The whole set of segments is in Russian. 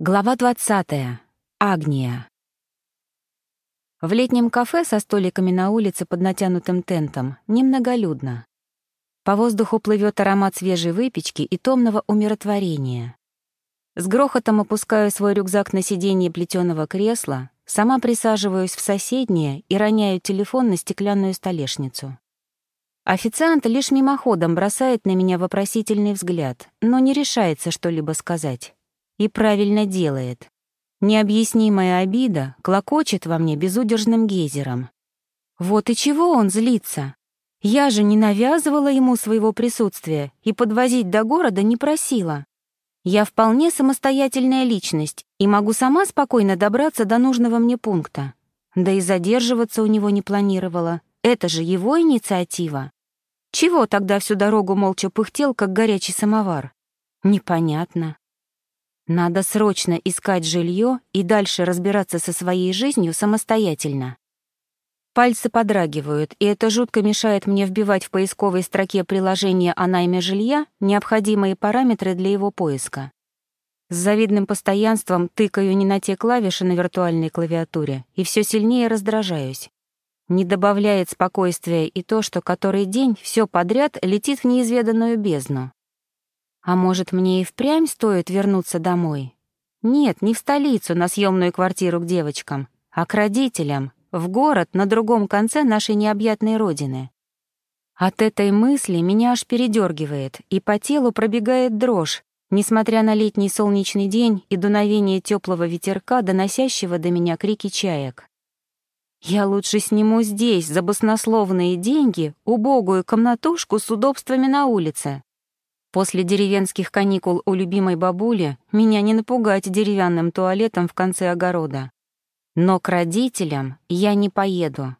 Глава 20. Агния. В летнем кафе со столиками на улице под натянутым тентом немноголюдно. По воздуху плывет аромат свежей выпечки и томного умиротворения. С грохотом опускаю свой рюкзак на сиденье плетеного кресла, сама присаживаюсь в соседнее и роняю телефон на стеклянную столешницу. Официант лишь мимоходом бросает на меня вопросительный взгляд, но не решается что-либо сказать. И правильно делает. Необъяснимая обида клокочет во мне безудержным гейзером. Вот и чего он злится? Я же не навязывала ему своего присутствия и подвозить до города не просила. Я вполне самостоятельная личность и могу сама спокойно добраться до нужного мне пункта. Да и задерживаться у него не планировала. Это же его инициатива. Чего тогда всю дорогу молча пыхтел, как горячий самовар? Непонятно. Надо срочно искать жилье и дальше разбираться со своей жизнью самостоятельно. Пальцы подрагивают, и это жутко мешает мне вбивать в поисковой строке приложения о найме жилья необходимые параметры для его поиска. С завидным постоянством тыкаю не на те клавиши на виртуальной клавиатуре и все сильнее раздражаюсь. Не добавляет спокойствия и то, что который день все подряд летит в неизведанную бездну. А может, мне и впрямь стоит вернуться домой? Нет, не в столицу на съемную квартиру к девочкам, а к родителям, в город на другом конце нашей необъятной родины. От этой мысли меня аж передергивает, и по телу пробегает дрожь, несмотря на летний солнечный день и дуновение теплого ветерка, доносящего до меня крики чаек. Я лучше сниму здесь за баснословные деньги убогую комнатушку с удобствами на улице, После деревенских каникул у любимой бабули меня не напугать деревянным туалетом в конце огорода. Но к родителям я не поеду.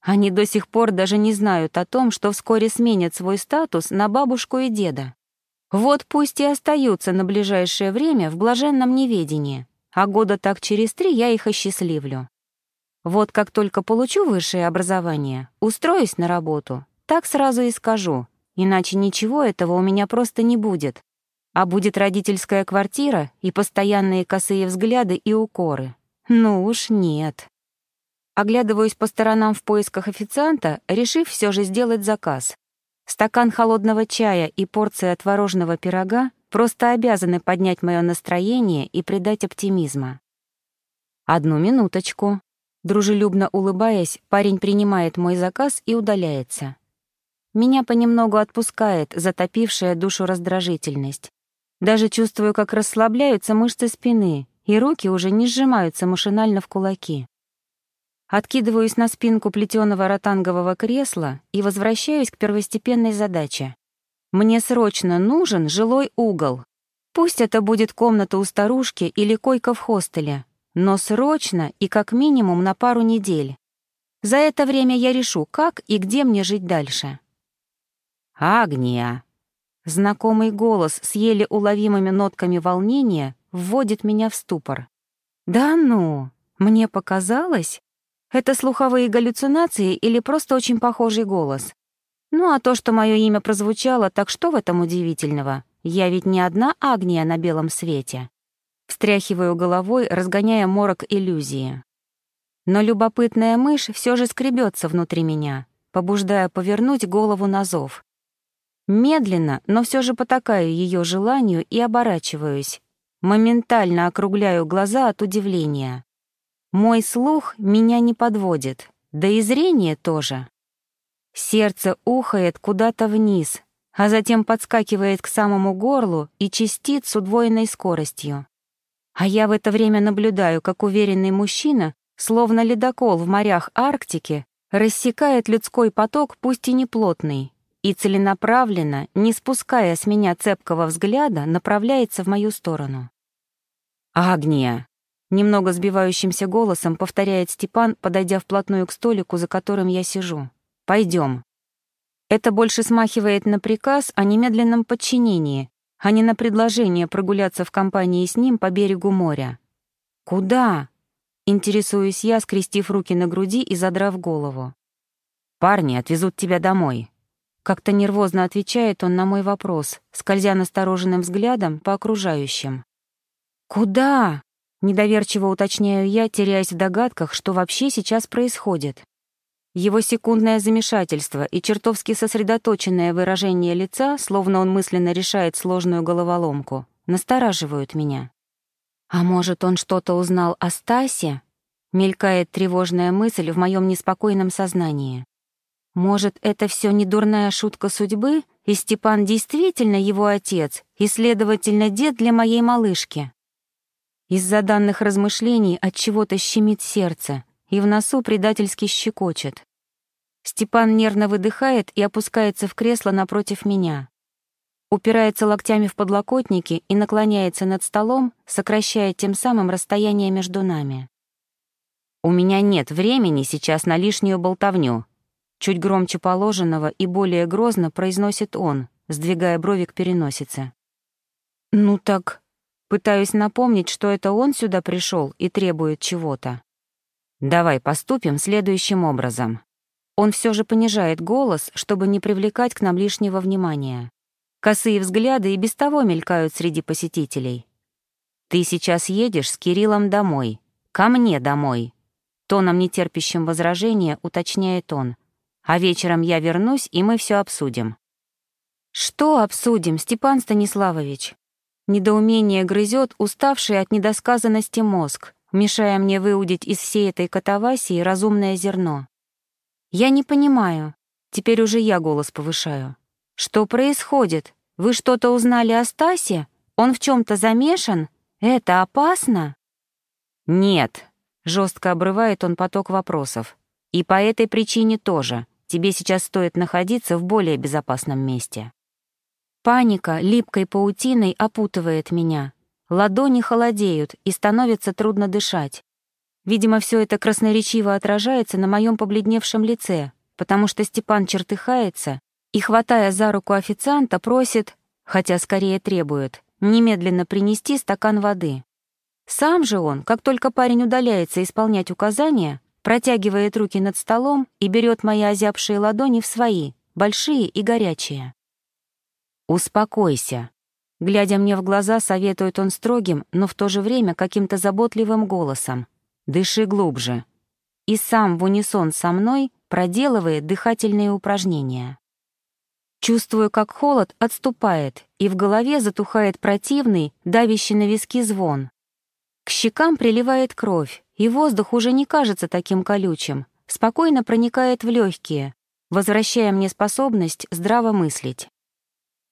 Они до сих пор даже не знают о том, что вскоре сменят свой статус на бабушку и деда. Вот пусть и остаются на ближайшее время в блаженном неведении, а года так через три я их осчастливлю. Вот как только получу высшее образование, устроюсь на работу, так сразу и скажу, Иначе ничего этого у меня просто не будет. А будет родительская квартира и постоянные косые взгляды и укоры. Ну уж нет. Оглядываюсь по сторонам в поисках официанта, решив все же сделать заказ. Стакан холодного чая и порция творожного пирога просто обязаны поднять мое настроение и придать оптимизма. «Одну минуточку». Дружелюбно улыбаясь, парень принимает мой заказ и удаляется. Меня понемногу отпускает затопившая душу раздражительность. Даже чувствую, как расслабляются мышцы спины, и руки уже не сжимаются машинально в кулаки. Откидываюсь на спинку плетеного ротангового кресла и возвращаюсь к первостепенной задаче. Мне срочно нужен жилой угол. Пусть это будет комната у старушки или койка в хостеле, но срочно и как минимум на пару недель. За это время я решу, как и где мне жить дальше. «Агния!» Знакомый голос с еле уловимыми нотками волнения вводит меня в ступор. «Да ну! Мне показалось? Это слуховые галлюцинации или просто очень похожий голос? Ну а то, что мое имя прозвучало, так что в этом удивительного? Я ведь не одна Агния на белом свете». Встряхиваю головой, разгоняя морок иллюзии. Но любопытная мышь все же скребется внутри меня, побуждая повернуть голову на зов. Медленно, но все же потакаю ее желанию и оборачиваюсь. Моментально округляю глаза от удивления. Мой слух меня не подводит, да и зрение тоже. Сердце ухает куда-то вниз, а затем подскакивает к самому горлу и чистит с удвоенной скоростью. А я в это время наблюдаю, как уверенный мужчина, словно ледокол в морях Арктики, рассекает людской поток, пусть и не плотный, и целенаправленно, не спуская с меня цепкого взгляда, направляется в мою сторону. «Агния!» — немного сбивающимся голосом повторяет Степан, подойдя вплотную к столику, за которым я сижу. Пойдем. Это больше смахивает на приказ о немедленном подчинении, а не на предложение прогуляться в компании с ним по берегу моря. «Куда?» — интересуюсь я, скрестив руки на груди и задрав голову. «Парни отвезут тебя домой», как-то нервозно отвечает он на мой вопрос, скользя настороженным взглядом по окружающим. «Куда?» — недоверчиво уточняю я, теряясь в догадках, что вообще сейчас происходит. Его секундное замешательство и чертовски сосредоточенное выражение лица, словно он мысленно решает сложную головоломку, настораживают меня. А может, он что-то узнал о Стасе? Мелькает тревожная мысль в моем неспокойном сознании. Может, это все не дурная шутка судьбы, и Степан действительно его отец, и, следовательно, дед для моей малышки? Из-за данных размышлений от чего-то щемит сердце, и в носу предательски щекочет. Степан нервно выдыхает и опускается в кресло напротив меня. Упирается локтями в подлокотники и наклоняется над столом, сокращая тем самым расстояние между нами. «У меня нет времени сейчас на лишнюю болтовню», чуть громче положенного и более грозно произносит он, сдвигая брови к переносице. «Ну так...» Пытаюсь напомнить, что это он сюда пришел и требует чего-то. Давай поступим следующим образом. Он все же понижает голос, чтобы не привлекать к нам лишнего внимания. Косые взгляды и без того мелькают среди посетителей. «Ты сейчас едешь с Кириллом домой. Ко мне домой», — тоном нетерпящим возражения уточняет он. «А вечером я вернусь, и мы все обсудим». «Что обсудим, Степан Станиславович?» Недоумение грызет уставший от недосказанности мозг, мешая мне выудить из всей этой катавасии разумное зерно. Я не понимаю. Теперь уже я голос повышаю. Что происходит? Вы что-то узнали о Стасе? Он в чем-то замешан? Это опасно? Нет, жестко обрывает он поток вопросов. И по этой причине тоже. Тебе сейчас стоит находиться в более безопасном месте. Паника липкой паутиной опутывает меня, Ладони холодеют, и становится трудно дышать. Видимо, все это красноречиво отражается на моем побледневшем лице, потому что Степан чертыхается и, хватая за руку официанта, просит, хотя скорее требует, немедленно принести стакан воды. Сам же он, как только парень удаляется исполнять указания, протягивает руки над столом и берет мои озябшие ладони в свои, большие и горячие. «Успокойся», Глядя мне в глаза, советует он строгим, но в то же время каким-то заботливым голосом. «Дыши глубже». И сам в унисон со мной проделывает дыхательные упражнения. Чувствую, как холод отступает, и в голове затухает противный, давящий на виски звон. К щекам приливает кровь, и воздух уже не кажется таким колючим, спокойно проникает в легкие, возвращая мне способность здраво мыслить.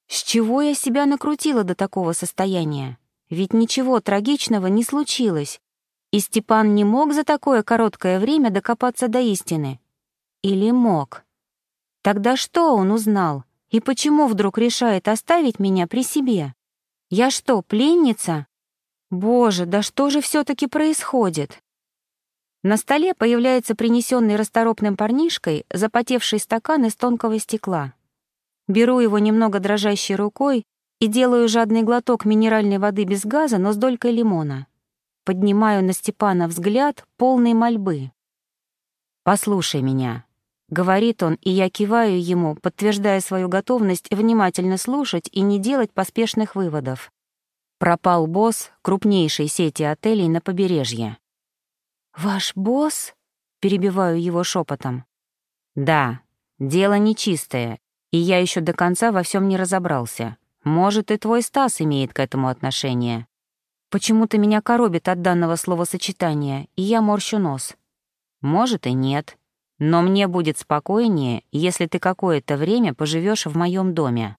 С чего я себя накрутила до такого состояния? Ведь ничего трагичного не случилось. И Степан не мог за такое короткое время докопаться до истины. Или мог? Тогда что он узнал? И почему вдруг решает оставить меня при себе? Я что, пленница? Боже, да что же все таки происходит? На столе появляется принесенный расторопным парнишкой запотевший стакан из тонкого стекла. Беру его немного дрожащей рукой и делаю жадный глоток минеральной воды без газа, но с долькой лимона. Поднимаю на Степана взгляд, полной мольбы. «Послушай меня», — говорит он, и я киваю ему, подтверждая свою готовность внимательно слушать и не делать поспешных выводов. Пропал босс крупнейшей сети отелей на побережье. «Ваш босс?» — перебиваю его шепотом. «Да, дело нечистое, и я еще до конца во всем не разобрался. Может, и твой Стас имеет к этому отношение. Почему-то меня коробит от данного словосочетания, и я морщу нос. Может и нет. Но мне будет спокойнее, если ты какое-то время поживешь в моем доме.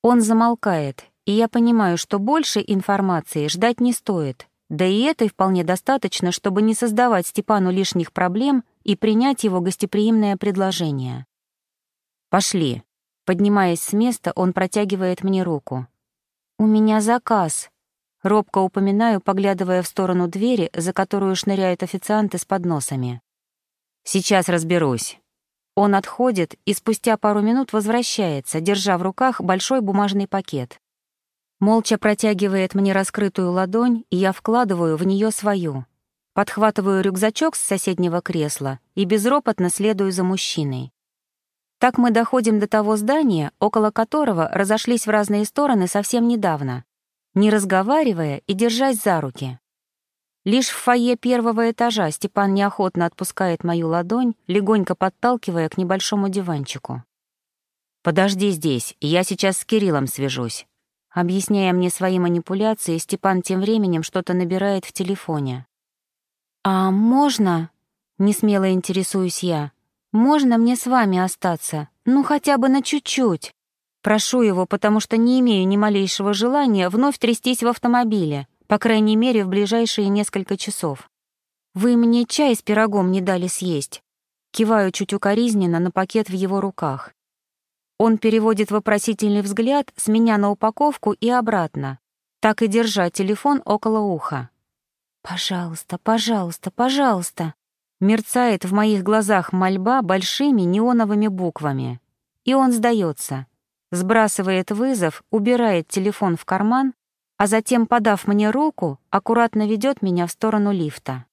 Он замолкает, и я понимаю, что больше информации ждать не стоит. Да и этой вполне достаточно, чтобы не создавать Степану лишних проблем и принять его гостеприимное предложение. «Пошли», Поднимаясь с места, он протягивает мне руку. «У меня заказ», — робко упоминаю, поглядывая в сторону двери, за которую шныряют официанты с подносами. «Сейчас разберусь». Он отходит и спустя пару минут возвращается, держа в руках большой бумажный пакет. Молча протягивает мне раскрытую ладонь, и я вкладываю в нее свою. Подхватываю рюкзачок с соседнего кресла и безропотно следую за мужчиной. Так мы доходим до того здания, около которого разошлись в разные стороны совсем недавно. не разговаривая и держась за руки. Лишь в фойе первого этажа Степан неохотно отпускает мою ладонь, легонько подталкивая к небольшому диванчику. «Подожди здесь, я сейчас с Кириллом свяжусь». Объясняя мне свои манипуляции, Степан тем временем что-то набирает в телефоне. «А можно?» — несмело интересуюсь я. «Можно мне с вами остаться? Ну, хотя бы на чуть-чуть?» Прошу его, потому что не имею ни малейшего желания вновь трястись в автомобиле, по крайней мере, в ближайшие несколько часов. «Вы мне чай с пирогом не дали съесть». Киваю чуть укоризненно на пакет в его руках. Он переводит вопросительный взгляд с меня на упаковку и обратно, так и держа телефон около уха. «Пожалуйста, пожалуйста, пожалуйста!» Мерцает в моих глазах мольба большими неоновыми буквами. И он сдается, сбрасывает вызов, убирает телефон в карман, а затем, подав мне руку, аккуратно ведет меня в сторону лифта.